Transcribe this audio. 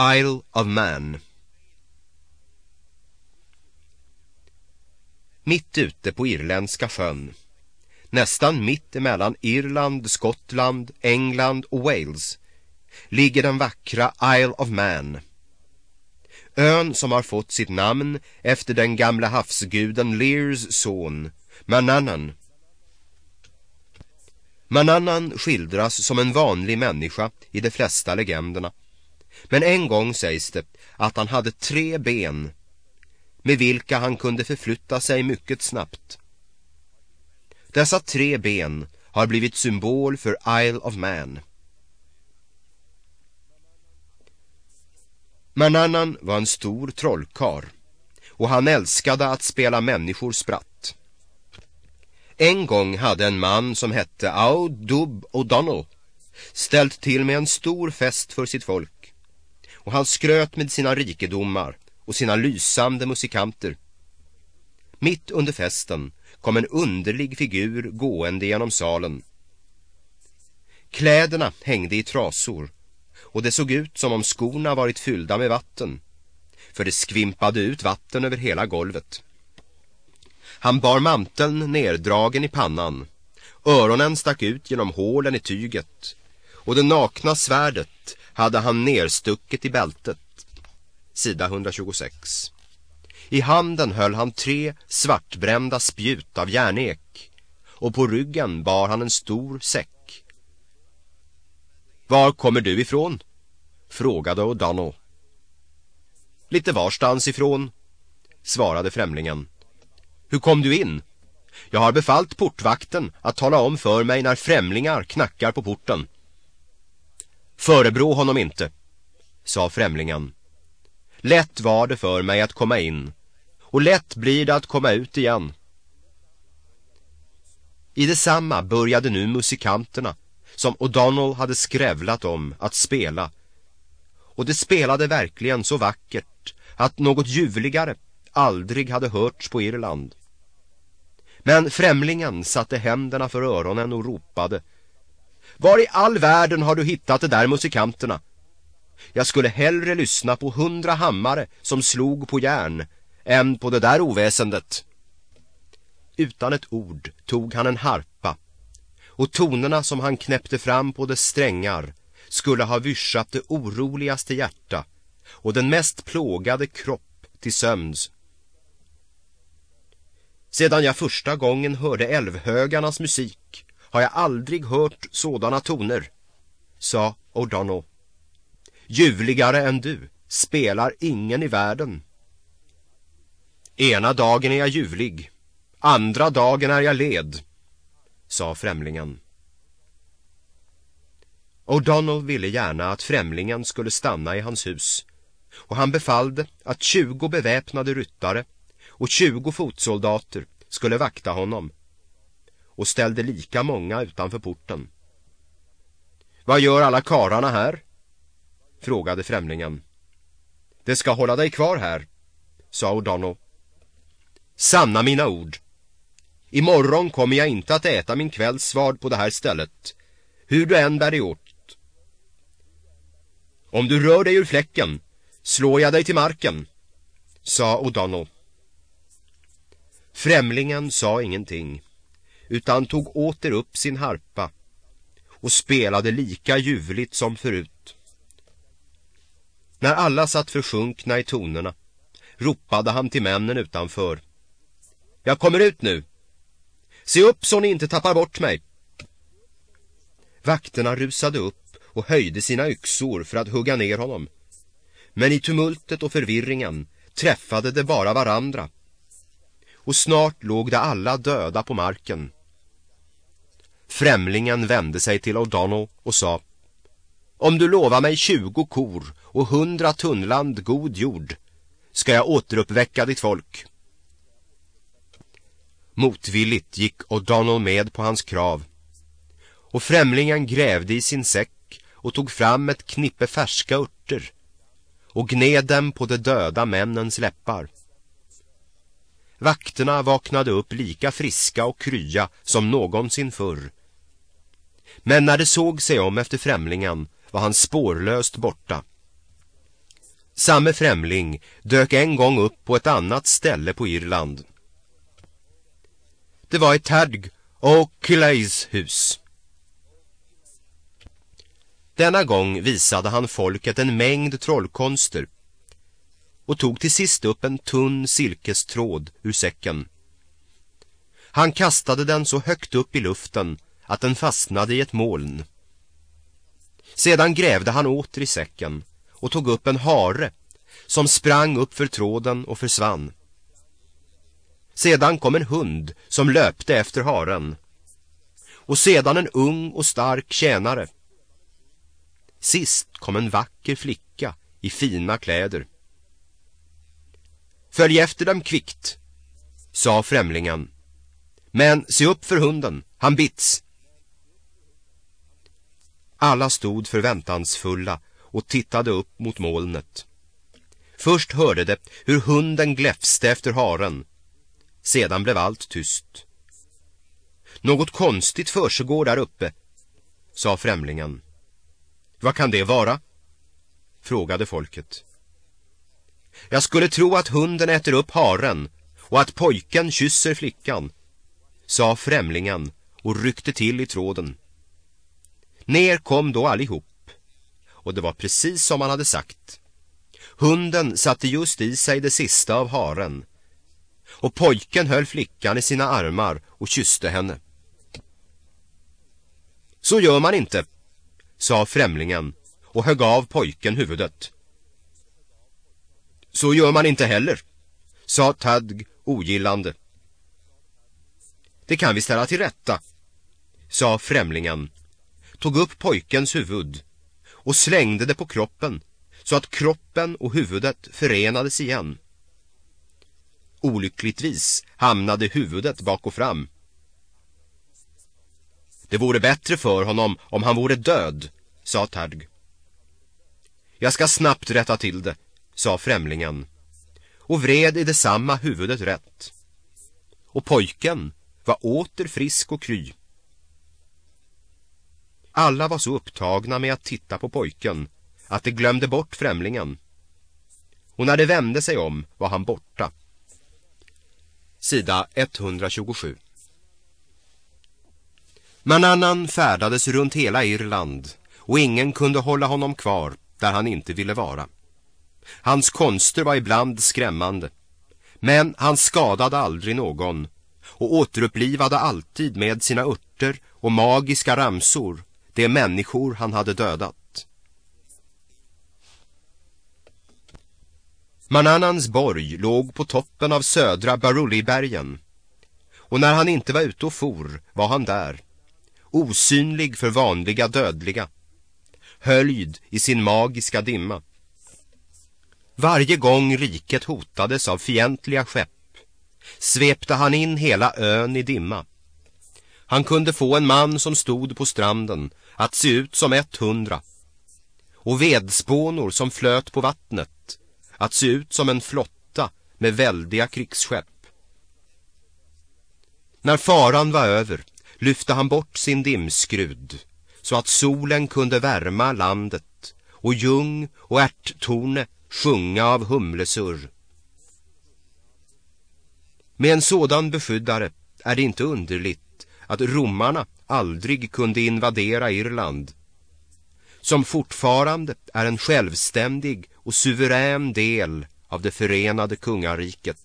Isle of Man Mitt ute på Irländska sjön Nästan mitt emellan Irland, Skottland, England och Wales ligger den vackra Isle of Man. Ön som har fått sitt namn efter den gamla havsguden Lears son, Manannan. Manannan skildras som en vanlig människa i de flesta legenderna. Men en gång sägs det att han hade tre ben med vilka han kunde förflytta sig mycket snabbt. Dessa tre ben har blivit symbol för Isle of Man. Manannan var en stor trollkar och han älskade att spela människor spratt. En gång hade en man som hette Aud Dub O'Donnell ställt till med en stor fest för sitt folk och han skröt med sina rikedomar och sina lysande musikanter. Mitt under festen kom en underlig figur gående genom salen. Kläderna hängde i trasor och det såg ut som om skorna varit fyllda med vatten för det skvimpade ut vatten över hela golvet. Han bar manteln neddragen i pannan. Öronen stack ut genom hålen i tyget och det nakna svärdet hade han nerstucket i bältet. Sida 126. I handen höll han tre svartbrända spjut av järnek och på ryggen bar han en stor säck. Var kommer du ifrån? frågade O'Donnell. Lite varstans ifrån, svarade främlingen. Hur kom du in? Jag har befallt portvakten att tala om för mig när främlingar knackar på porten. Förebrå honom inte, sa främlingen. Lätt var det för mig att komma in och lätt blir det att komma ut igen. I detsamma började nu musikanterna som O'Donnell hade skrävlat om att spela. Och det spelade verkligen så vackert att något ljuvligare aldrig hade hörts på Irland. Men främlingen satte händerna för öronen och ropade var i all världen har du hittat de där musikanterna? Jag skulle hellre lyssna på hundra hammare som slog på järn än på det där oväsendet. Utan ett ord tog han en harpa och tonerna som han knäppte fram på dess strängar skulle ha vyschat det oroligaste hjärta och den mest plågade kropp till sömns. Sedan jag första gången hörde älvhögarnas musik har jag aldrig hört sådana toner, sa O'Donnell. Ljuvligare än du spelar ingen i världen. Ena dagen är jag ljuvlig, andra dagen är jag led, sa främlingen. O'Donnell ville gärna att främlingen skulle stanna i hans hus och han befallde att tjugo beväpnade ryttare och tjugo fotsoldater skulle vakta honom och ställde lika många utanför porten. Vad gör alla kararna här? frågade främlingen. Det ska hålla dig kvar här, sa O'Donnell. Sanna mina ord. Imorgon kommer jag inte att äta min kvällsvard på det här stället, hur du än bär dig åt. Om du rör dig ur fläcken slår jag dig till marken, sa O'Donnell. Främlingen sa ingenting, utan tog åter upp sin harpa och spelade lika ljuvligt som förut. När alla satt försjunkna i tonerna ropade han till männen utanför. Jag kommer ut nu. Se upp så ni inte tappar bort mig. Vakterna rusade upp och höjde sina yxor för att hugga ner honom. Men i tumultet och förvirringen träffade de bara varandra. Och snart låg de alla döda på marken. Främlingen vände sig till O'Donnell och sa Om du lovar mig tjugo kor och hundra tunnland god jord ska jag återuppväcka ditt folk. Motvilligt gick O'Donnell med på hans krav och främlingen grävde i sin säck och tog fram ett knippe färska örter och gned dem på de döda männens läppar. Vakterna vaknade upp lika friska och krya som någonsin förr. Men när de såg sig om efter främlingen var han spårlöst borta. Samme främling dök en gång upp på ett annat ställe på Irland. Det var i Tadg och Killays hus. Denna gång visade han folket en mängd trollkonster och tog till sist upp en tunn silkestråd ur säcken. Han kastade den så högt upp i luften att den fastnade i ett moln. Sedan grävde han åter i säcken och tog upp en hare som sprang upp för tråden och försvann. Sedan kom en hund som löpte efter haren och sedan en ung och stark tjänare. Sist kom en vacker flicka i fina kläder. Följ efter dem kvickt, sa främlingen. Men se upp för hunden, han bits. Alla stod förväntansfulla och tittade upp mot molnet. Först hörde de hur hunden gläfste efter haren. Sedan blev allt tyst. Något konstigt försiggår där uppe, sa främlingen. Vad kan det vara? frågade folket. Jag skulle tro att hunden äter upp haren och att pojken kysser flickan, sa främlingen och ryckte till i tråden. Ner kom då allihop, och det var precis som han hade sagt. Hunden satte just i sig det sista av haren, och pojken höll flickan i sina armar och kysste henne. Så gör man inte, sa främlingen och högg av pojken huvudet. Så gör man inte heller, sa Tadg ogillande. Det kan vi ställa till rätta, sa främlingen, tog upp pojkens huvud och slängde det på kroppen så att kroppen och huvudet förenades igen. Olyckligtvis hamnade huvudet bak och fram. Det vore bättre för honom om han vore död, sa Tadg. Jag ska snabbt rätta till det, sa främlingen och vred i detsamma huvudet rätt. Och pojken var åter frisk och kry. Alla var så upptagna med att titta på pojken att de glömde bort främlingen. Och när de vände sig om var han borta. Sida 127 Manannan färdades runt hela Irland och ingen kunde hålla honom kvar där han inte ville vara. Hans konster var ibland skrämmande, men han skadade aldrig någon och återupplivade alltid med sina örter och magiska ramsor de människor han hade dödat. Mananans borg låg på toppen av södra Barulibergen och när han inte var ute och for var han där, osynlig för vanliga dödliga, höljd i sin magiska dimma. Varje gång riket hotades av fientliga skepp svepte han in hela ön i dimma. Han kunde få en man som stod på stranden att se ut som ett hundra och vedspånor som flöt på vattnet att se ut som en flotta med väldiga krigsskepp. När faran var över lyfte han bort sin dimskrud så att solen kunde värma landet och ljung och ärttorne sjunga av humlesurr. Med en sådan beskyddare är det inte underligt att romarna aldrig kunde invadera Irland, som fortfarande är en självständig och suverän del av det förenade kungariket.